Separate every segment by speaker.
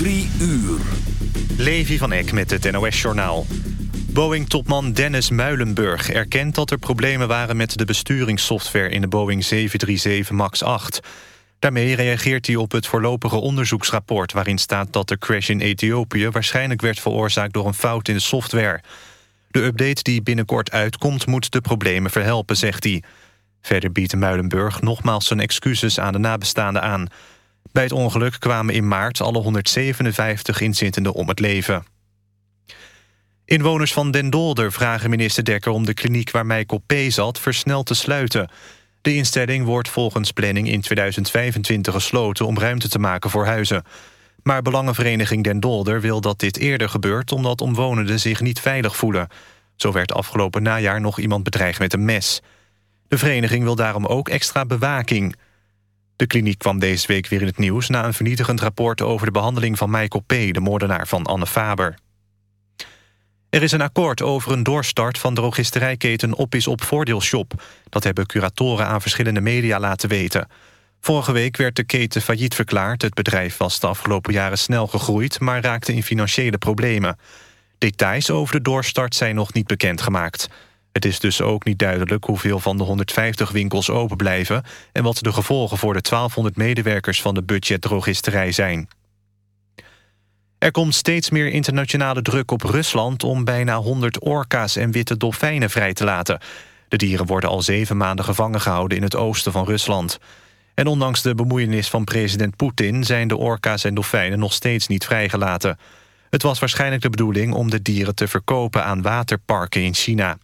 Speaker 1: Drie uur.
Speaker 2: Levi van Eck met het NOS-journaal. Boeing-topman Dennis Muilenburg erkent dat er problemen waren... met de besturingssoftware in de Boeing 737 MAX 8. Daarmee reageert hij op het voorlopige onderzoeksrapport... waarin staat dat de crash in Ethiopië... waarschijnlijk werd veroorzaakt door een fout in de software. De update die binnenkort uitkomt moet de problemen verhelpen, zegt hij. Verder biedt Muilenburg nogmaals zijn excuses aan de nabestaanden aan... Bij het ongeluk kwamen in maart alle 157 inzittenden om het leven. Inwoners van Den Dolder vragen minister Dekker om de kliniek waar Michael P. zat versneld te sluiten. De instelling wordt volgens planning in 2025 gesloten om ruimte te maken voor huizen. Maar Belangenvereniging Den Dolder wil dat dit eerder gebeurt omdat omwonenden zich niet veilig voelen. Zo werd afgelopen najaar nog iemand bedreigd met een mes. De vereniging wil daarom ook extra bewaking. De kliniek kwam deze week weer in het nieuws... na een vernietigend rapport over de behandeling van Michael P., de moordenaar van Anne Faber. Er is een akkoord over een doorstart van drogisterijketen Op is op Voordeelshop. Dat hebben curatoren aan verschillende media laten weten. Vorige week werd de keten failliet verklaard. Het bedrijf was de afgelopen jaren snel gegroeid... maar raakte in financiële problemen. Details over de doorstart zijn nog niet bekendgemaakt. Het is dus ook niet duidelijk hoeveel van de 150 winkels open blijven... en wat de gevolgen voor de 1200 medewerkers van de budgetdrogisterij zijn. Er komt steeds meer internationale druk op Rusland... om bijna 100 orka's en witte dolfijnen vrij te laten. De dieren worden al zeven maanden gevangen gehouden in het oosten van Rusland. En ondanks de bemoeienis van president Poetin... zijn de orka's en dolfijnen nog steeds niet vrijgelaten. Het was waarschijnlijk de bedoeling om de dieren te verkopen aan waterparken in China.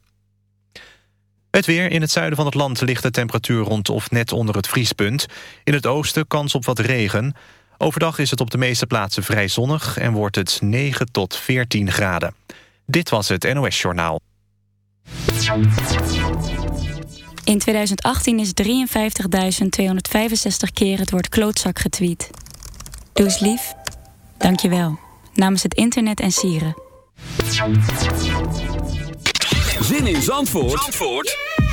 Speaker 2: Het weer. In het zuiden van het land ligt de temperatuur rond of net onder het vriespunt. In het oosten kans op wat regen. Overdag is het op de meeste plaatsen vrij zonnig... en wordt het 9 tot 14 graden. Dit was het NOS Journaal.
Speaker 3: In 2018 is 53.265 keer het woord klootzak getweet. Doe eens lief. Dank je wel. Namens het internet en sieren.
Speaker 1: Zin in Zandvoort, Zandvoort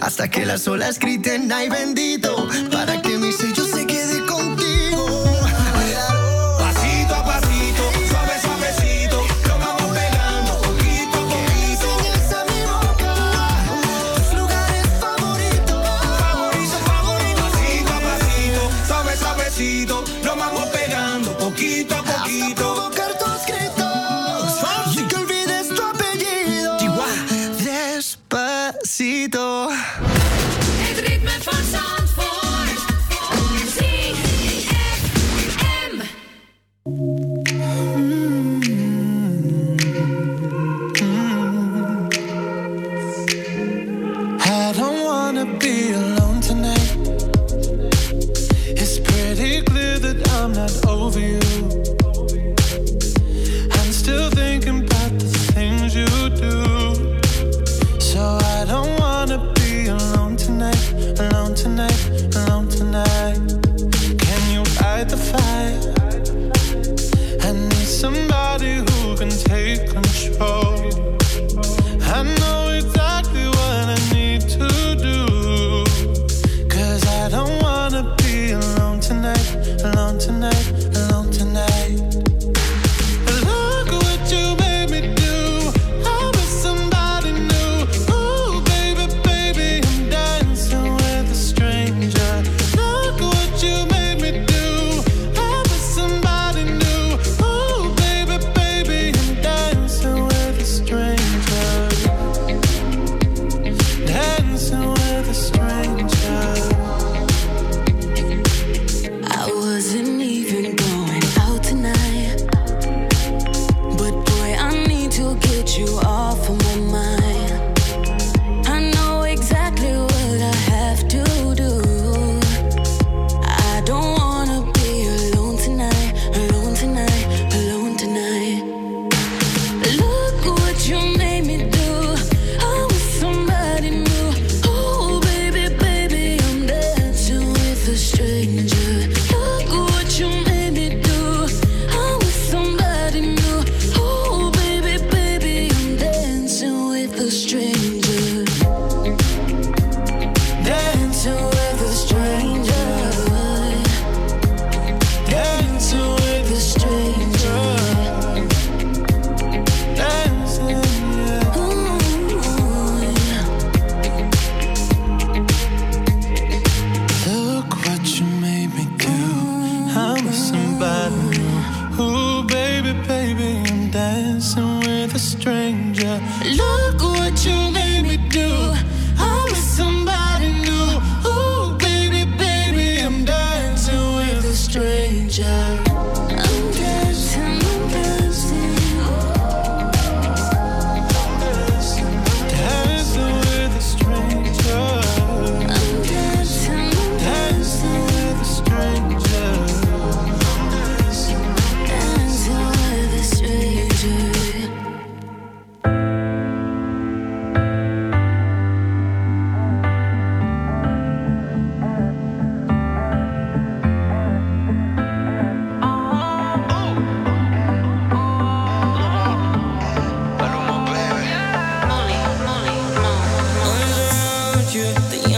Speaker 4: hasta que las olas griten ay bendito para que mi sello
Speaker 5: that you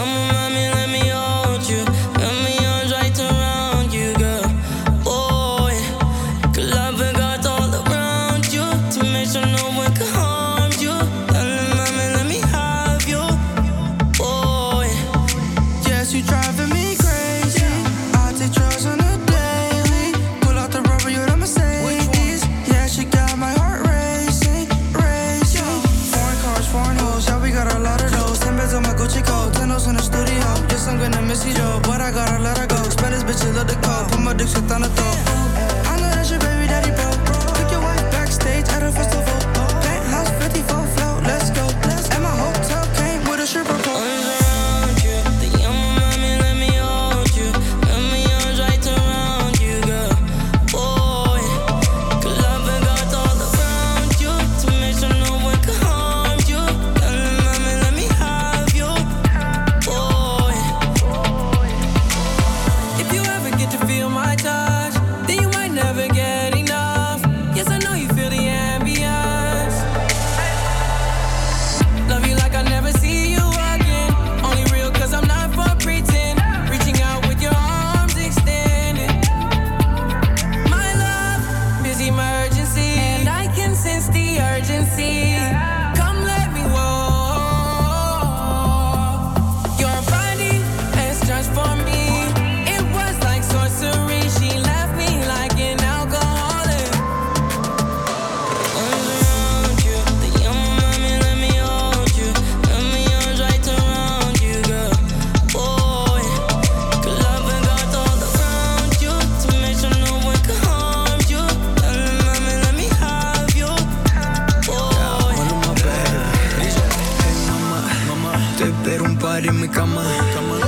Speaker 6: en mi cama.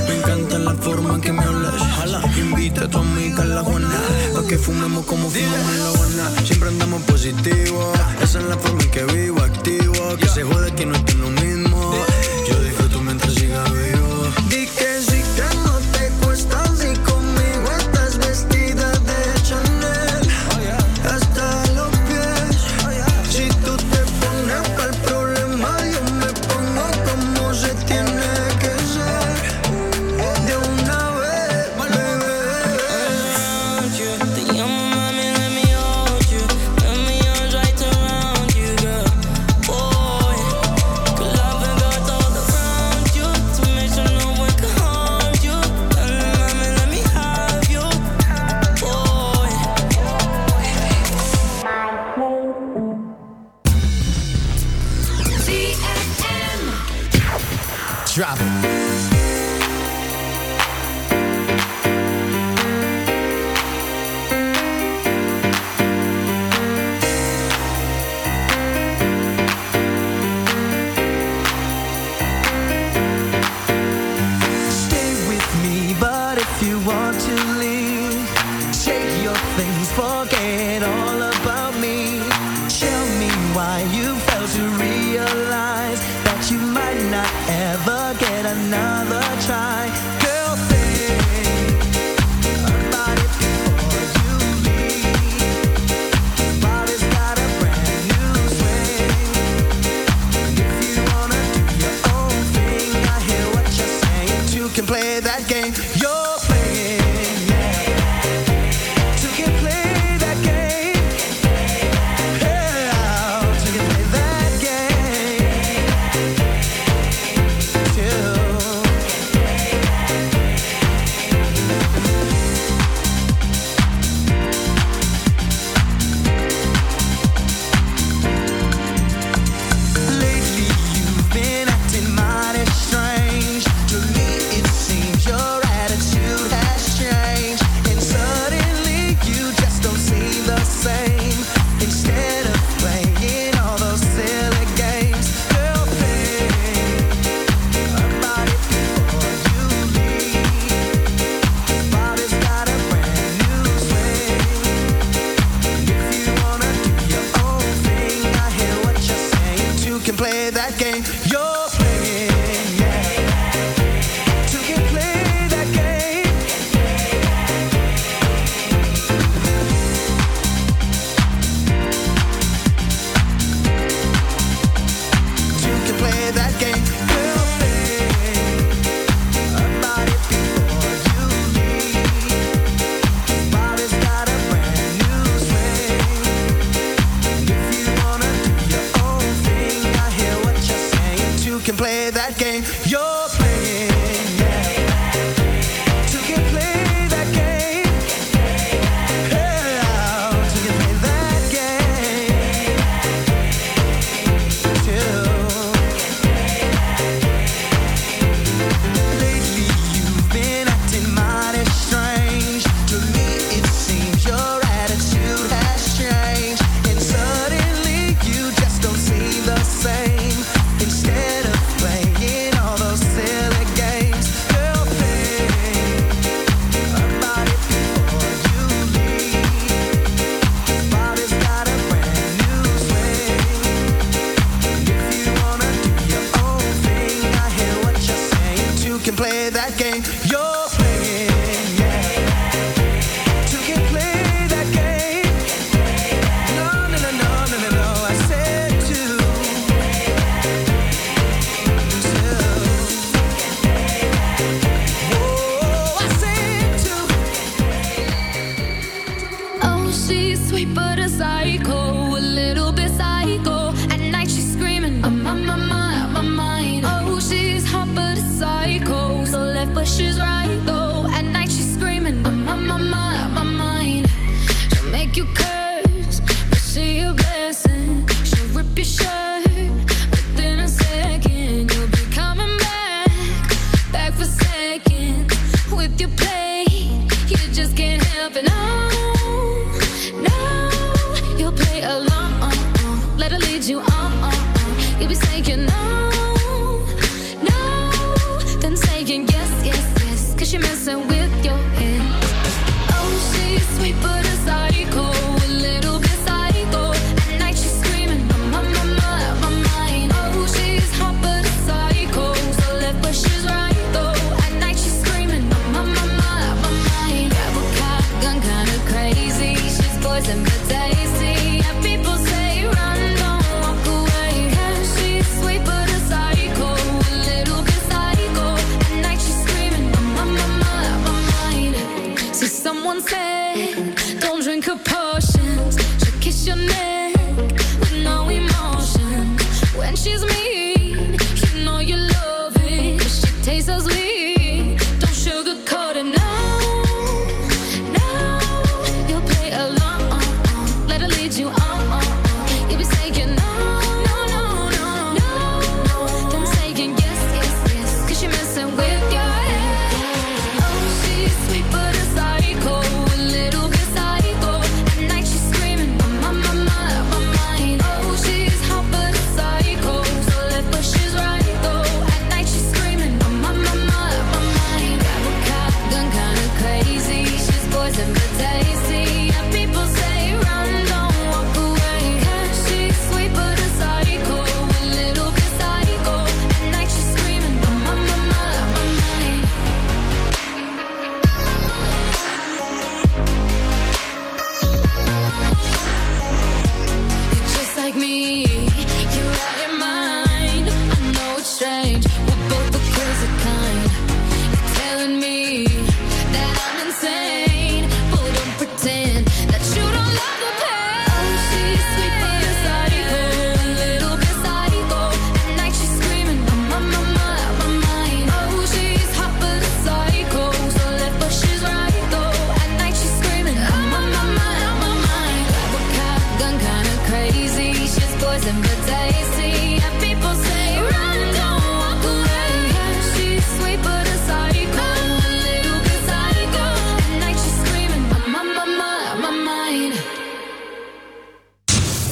Speaker 6: Me encanta la forma en que me hablas. Jala, invita a tu amiga la Juana. Pa' que fumemos como fumamos en la Habana. Siempre andamos positivo. Esa es la forma en que vivo activo. Que se jode que no
Speaker 7: estoy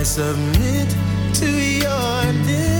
Speaker 8: I
Speaker 4: submit to your
Speaker 1: dictation.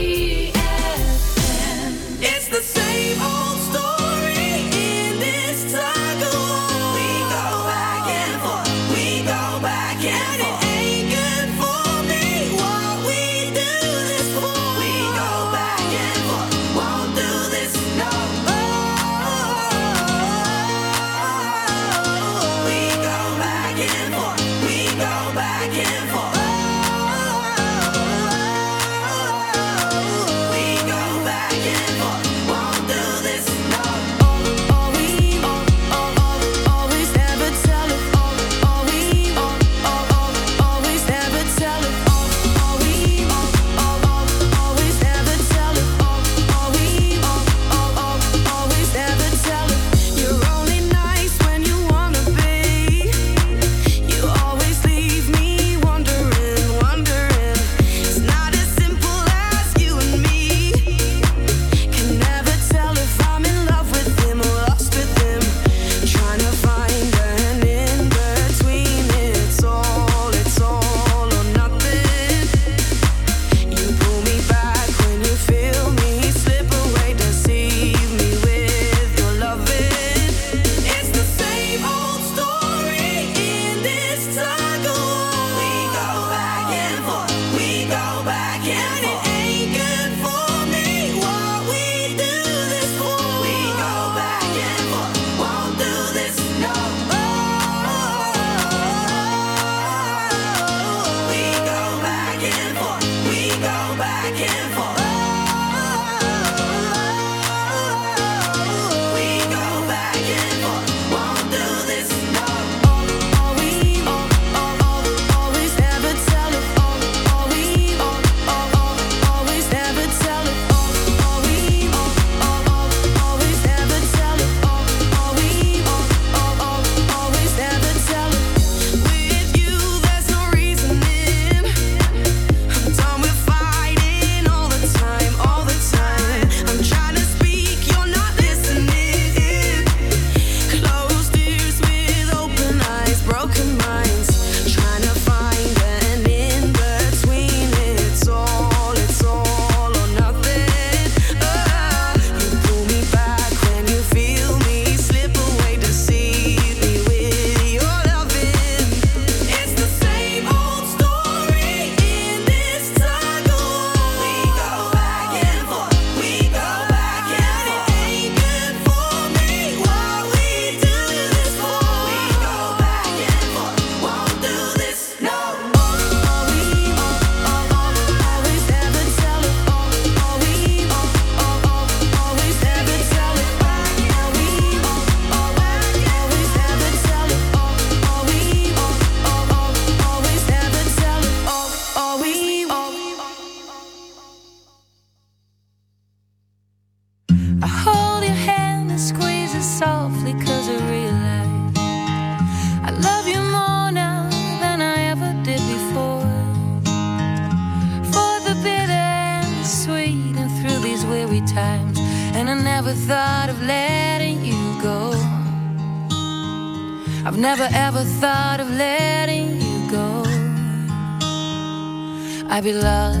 Speaker 7: I belong.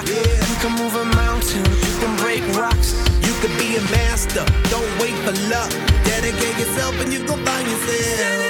Speaker 9: rock.
Speaker 10: Yeah. You can move a mountain, you can break rocks.
Speaker 6: You could be a master, don't wait for luck. Dedicate yourself and you gon' find yourself.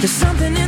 Speaker 11: There's something in